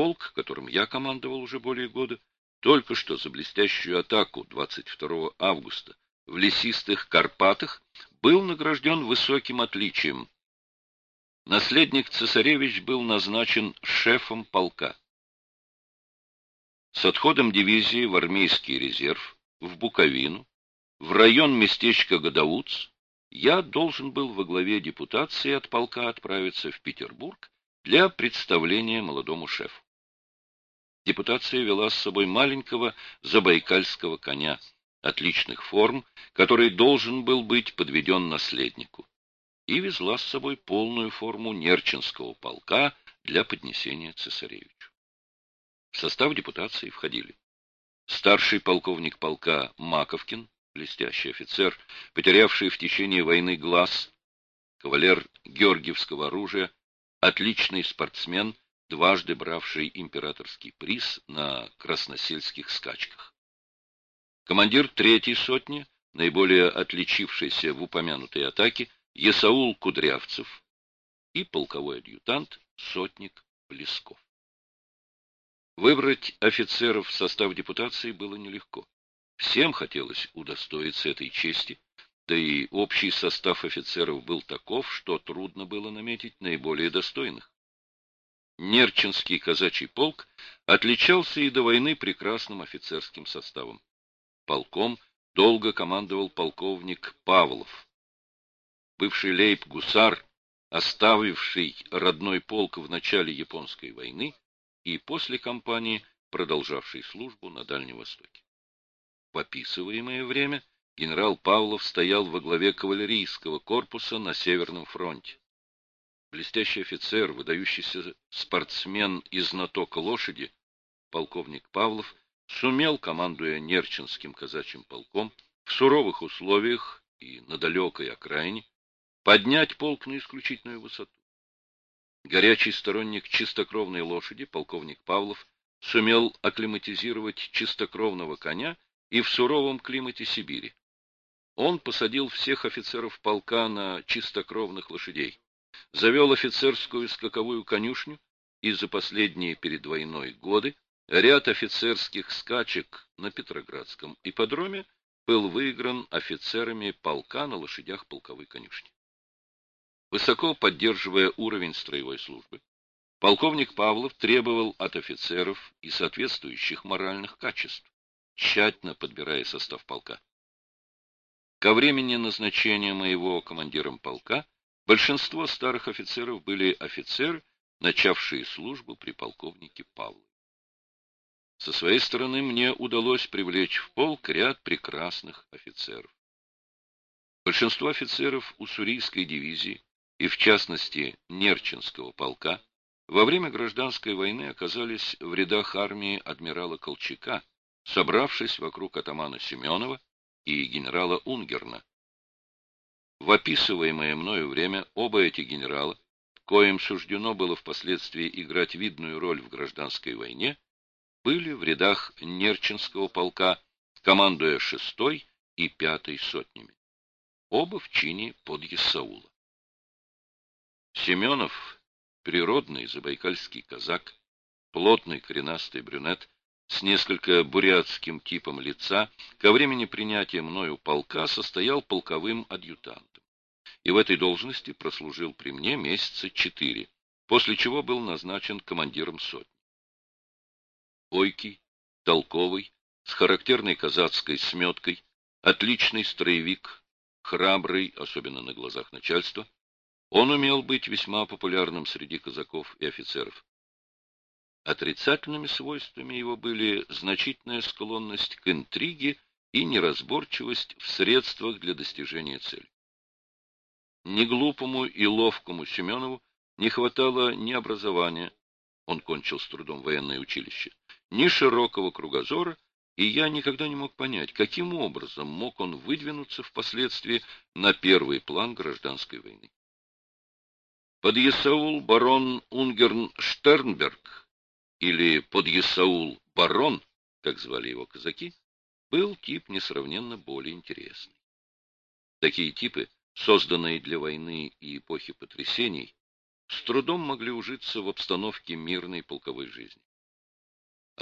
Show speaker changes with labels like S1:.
S1: полк, которым я командовал уже более года, только что за блестящую атаку 22 августа в лесистых Карпатах был награжден высоким отличием. Наследник цесаревич был назначен шефом полка. С отходом дивизии в армейский резерв, в Буковину, в район местечка Гадауц, я должен был во главе депутации от полка отправиться в Петербург для представления молодому шефу. Депутация вела с собой маленького забайкальского коня, отличных форм, который должен был быть подведен наследнику, и везла с собой полную форму Нерчинского полка для поднесения цесаревичу. В состав депутации входили старший полковник полка Маковкин, блестящий офицер, потерявший в течение войны глаз, кавалер Георгиевского оружия, отличный спортсмен, дважды бравший императорский приз на красносельских скачках. Командир третьей сотни, наиболее отличившийся в упомянутой атаке, Есаул Кудрявцев и полковой адъютант сотник Блесков. Выбрать офицеров в состав депутации было нелегко. Всем хотелось удостоиться этой чести, да и общий состав офицеров был таков, что трудно было наметить наиболее достойных. Нерчинский казачий полк отличался и до войны прекрасным офицерским составом. Полком долго командовал полковник Павлов. Бывший лейб-гусар, оставивший родной полк в начале японской войны и после кампании продолжавший службу на Дальнем Востоке. В описываемое время генерал Павлов стоял во главе кавалерийского корпуса на Северном фронте. Блестящий офицер, выдающийся спортсмен и знаток лошади, полковник Павлов, сумел, командуя Нерчинским казачьим полком, в суровых условиях и на далекой окраине, поднять полк на исключительную высоту. Горячий сторонник чистокровной лошади, полковник Павлов, сумел акклиматизировать чистокровного коня и в суровом климате Сибири. Он посадил всех офицеров полка на чистокровных лошадей, завел офицерскую скаковую конюшню и за последние перед войной годы ряд офицерских скачек на Петроградском ипподроме был выигран офицерами полка на лошадях полковой конюшни. Высоко поддерживая уровень строевой службы, полковник Павлов требовал от офицеров и соответствующих моральных качеств тщательно подбирая состав полка. Ко времени назначения моего командиром полка большинство старых офицеров были офицеры, начавшие службу при полковнике Павлове. Со своей стороны мне удалось привлечь в полк ряд прекрасных офицеров. Большинство офицеров уссурийской дивизии и, в частности, Нерчинского полка во время гражданской войны оказались в рядах армии адмирала Колчака, собравшись вокруг атамана Семенова и генерала Унгерна. В описываемое мною время оба эти генерала, коим суждено было впоследствии играть видную роль в гражданской войне, были в рядах Нерчинского полка, командуя шестой и пятой сотнями. Оба в чине под Исаула. Семенов, природный забайкальский казак, плотный коренастый брюнет, с несколько бурятским типом лица, ко времени принятия мною полка состоял полковым адъютантом. И в этой должности прослужил при мне месяца четыре, после чего был назначен командиром сотни. Ойкий, толковый, с характерной казацкой сметкой, отличный строевик, храбрый, особенно на глазах начальства, он умел быть весьма популярным среди казаков и офицеров. Отрицательными свойствами его были значительная склонность к интриге и неразборчивость в средствах для достижения цели. Неглупому и ловкому Семенову не хватало ни образования, он кончил с трудом военное училище, ни широкого кругозора, и я никогда не мог понять, каким образом мог он выдвинуться впоследствии на первый план гражданской войны. Подъясаул барон Унгерн Штернберг или подъясаул барон, как звали его казаки, был тип несравненно более интересный. Такие типы, созданные для войны и эпохи потрясений, с трудом могли ужиться в обстановке мирной полковой жизни.